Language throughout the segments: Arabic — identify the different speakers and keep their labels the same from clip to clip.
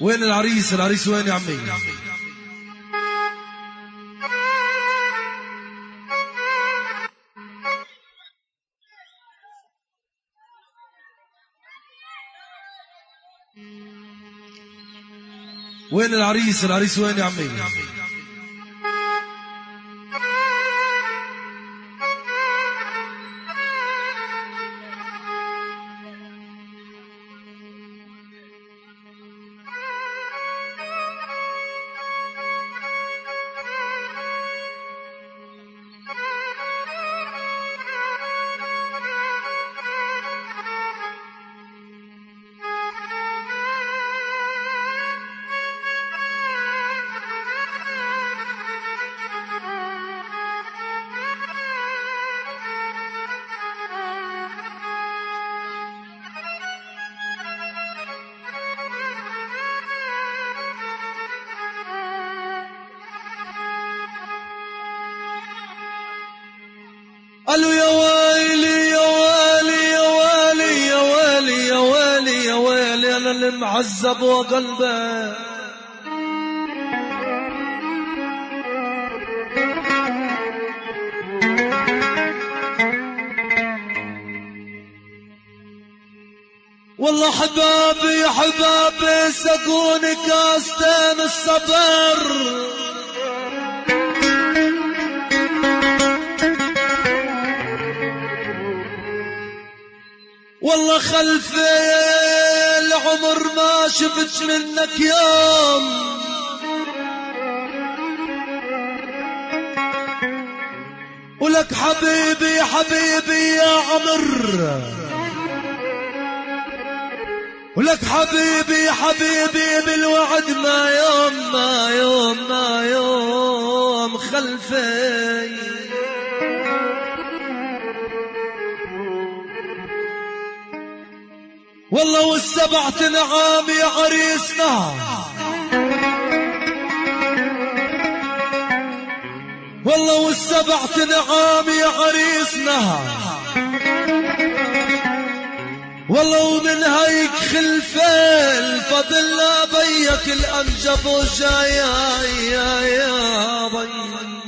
Speaker 1: وين العريس؟ العريس وين يا عمي؟ وين العريس؟ العريس وين يا عمي؟ معذب وقلبي والله حبابي يا حبابي سقوني كاستين الصبر. والله خلفي العمر ما شفت منك يوم. ولك حبيبي حبيبي يا عمر. ولك حبيبي حبيبي بالوعد ما يوم ما يوم ما يوم خلفي. والله والسبعة نعام يا عريسنا والله والسبعة نعام يا عريسنا والله ومن هيك خلفي الفضل بيك الأنجب وجاي يا يا بي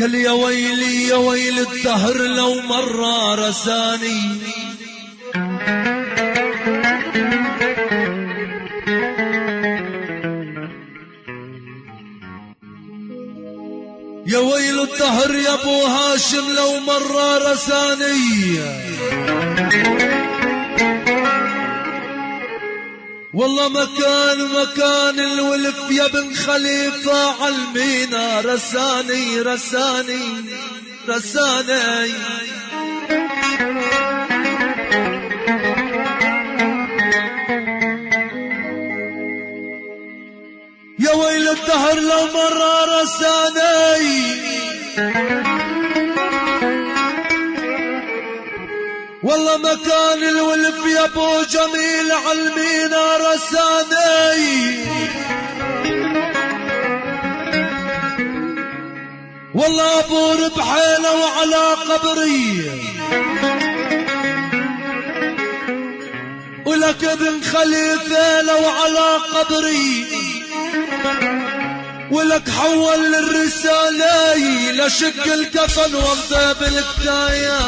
Speaker 1: قال يا ويلي يا ويل الدهر لو مرة رساني. يا ويل الدهر يا أبو هاشم لو مرة رساني. والله مكان مكان الولف يا بن خليفة علمينا رساني رساني رساني. يا ويل الدهر لو مرة رساني. والله مكان الولف يا ابو جميل علمينا رساني. والله ابو ربحي لو على قبري. ولك ابن خليفه على قبري. ولك حول الرسالة لشق الكفن وامضى بالكتايا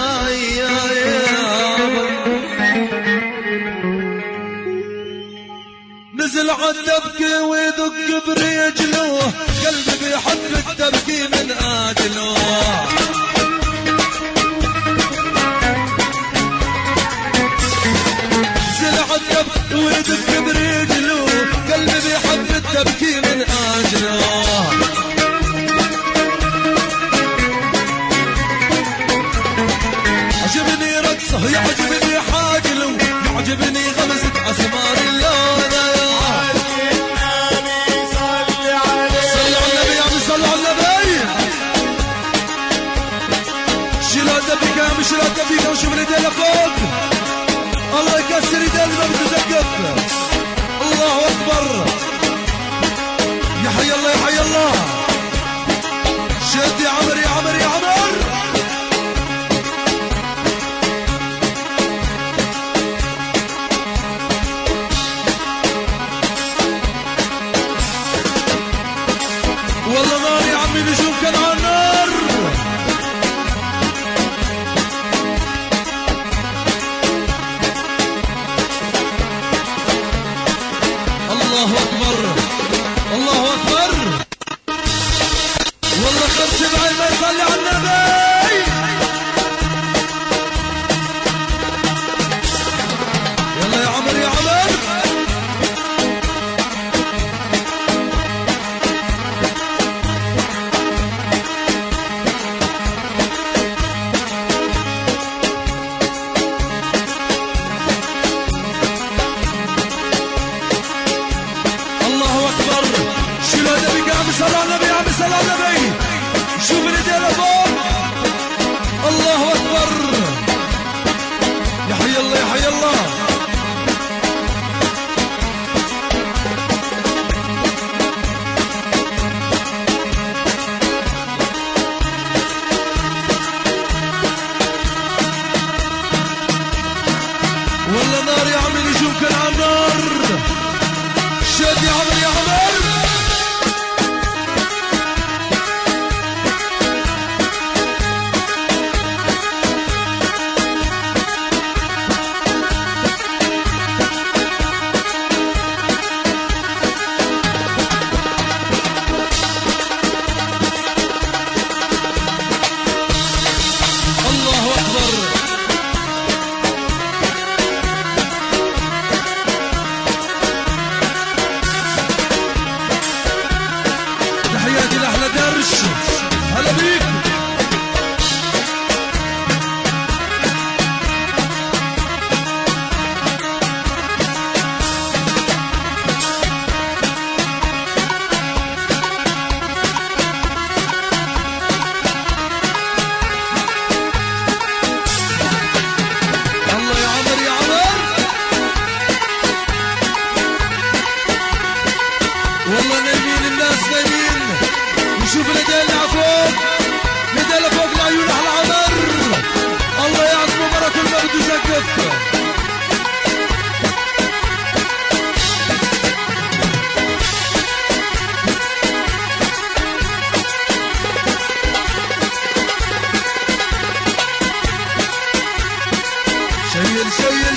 Speaker 1: نزل عالدبكي ويدق برجله قلبي بيحب التبكي من آجله. نزل عالدبكي ويدق برجله قلبي بيحب التبكي من نجوم كنعرف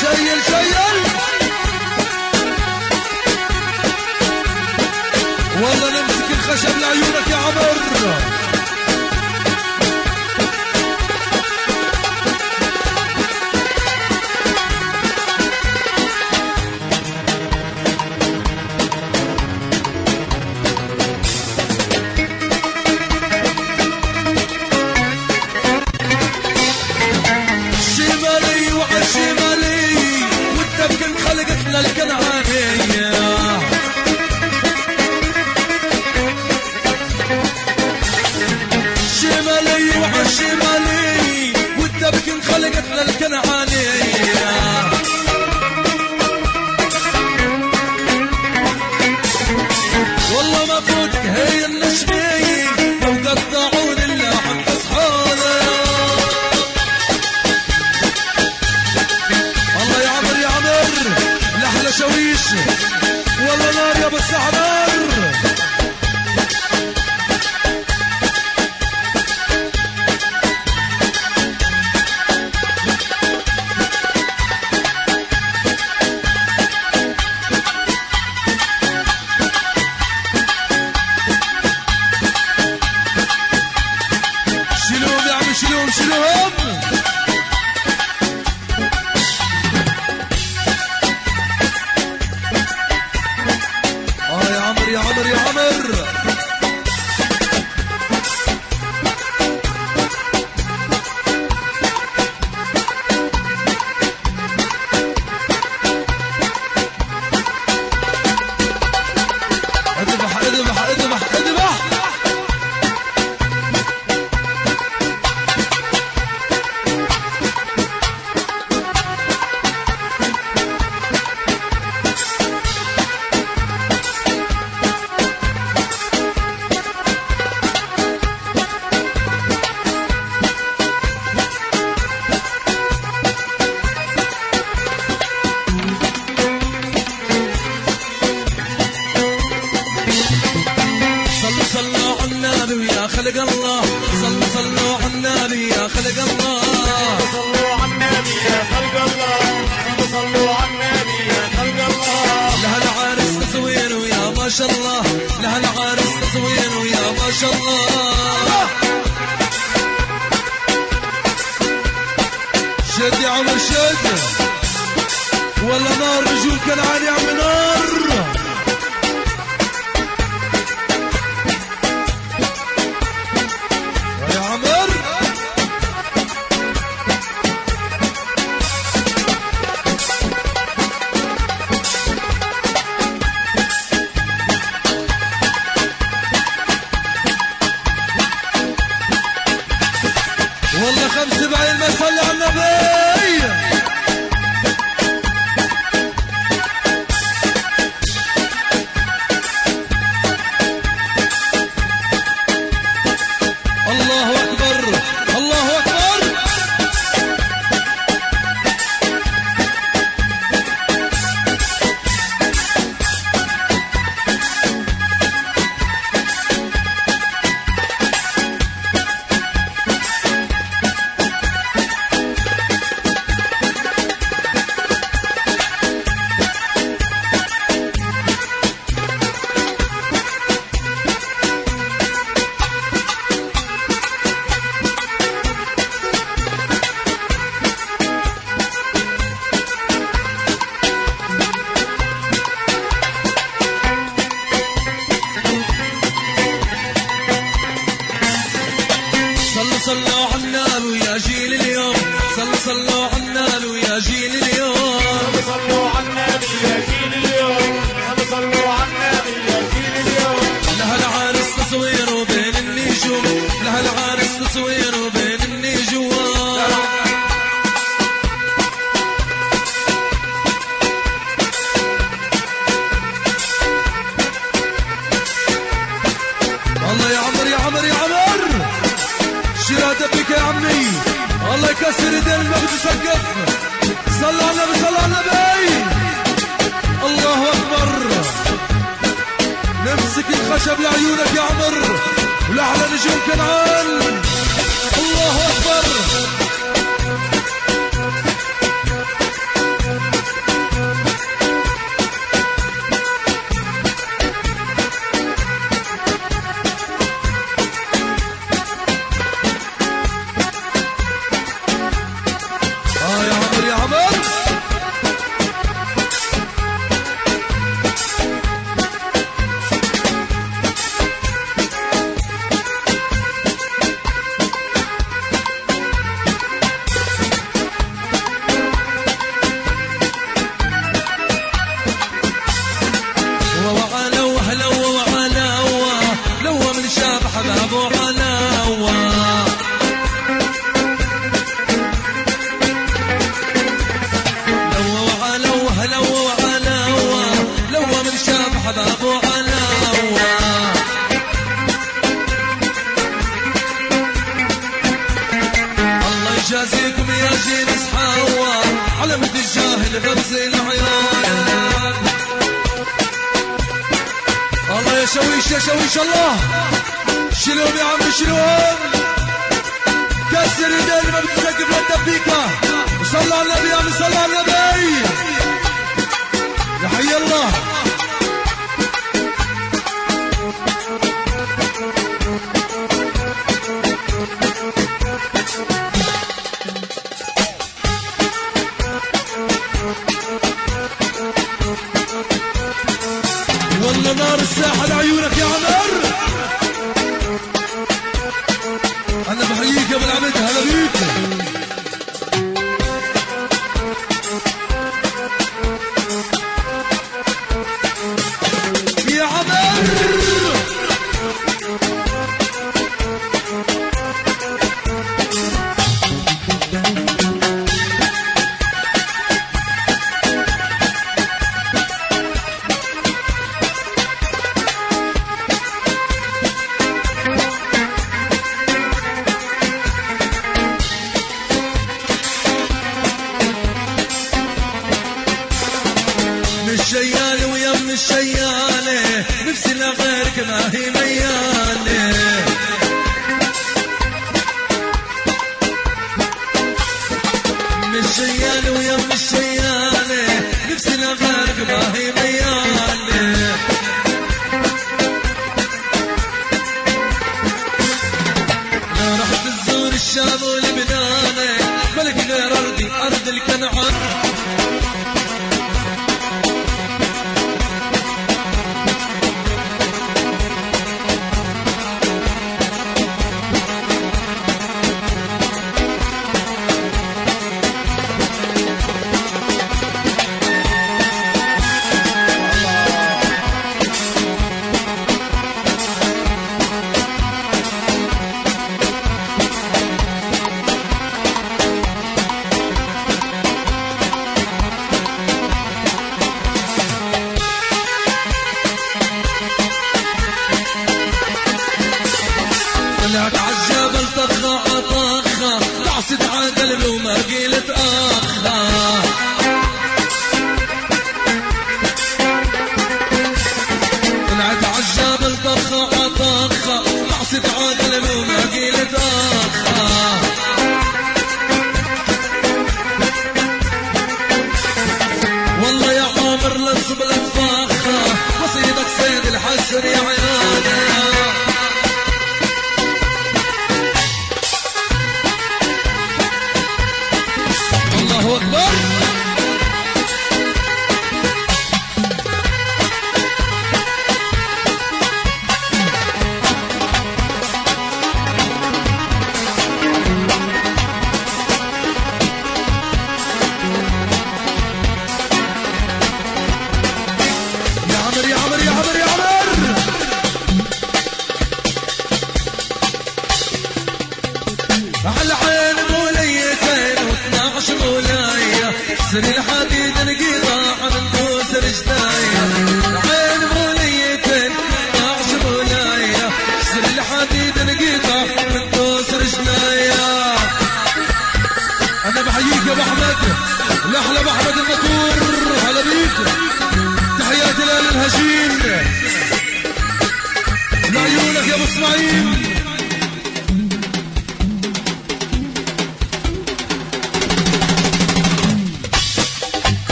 Speaker 1: شيل شيل والله نمسك الخشب لعيونك يا عمر. comer. خلق الله. صلوا على النبي يا خلق الله صلوا على النبي يا خلق الله لها العارس تصوير ويا ما شاء الله. لها العارس تصوير ويا ما شاء الله. شد يا عمر شد. ولا نار رجول العالي يا عم نار. خشب شويش يا شويش الله. شيلهم يا عم كسر ايدين ما بتسقف للدبيكة وصلى على النبي يا صلى على النبي. يا حي الله. طلعت عالجبل طخة طخة تعصد على قلبي وما قلت آخ طلعت عالجبل طخة طخة تعصد على وما قيلت آخ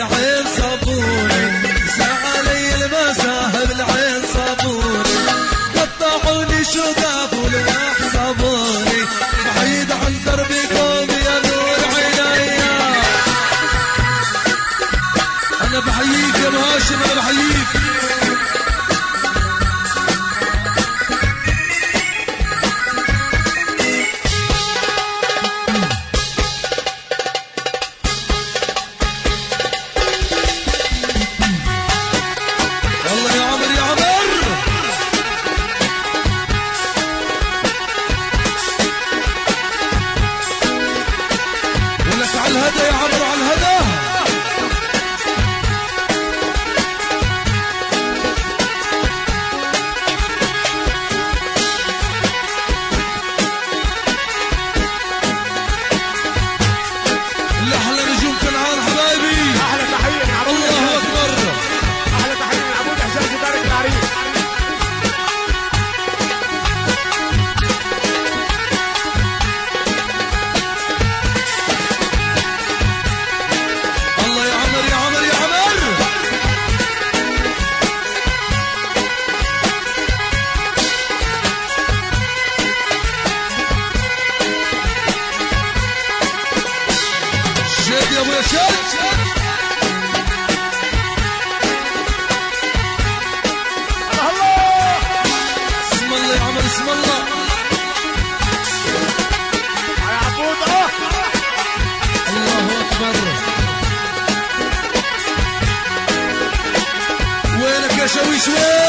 Speaker 1: العين شويش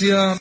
Speaker 1: Yeah.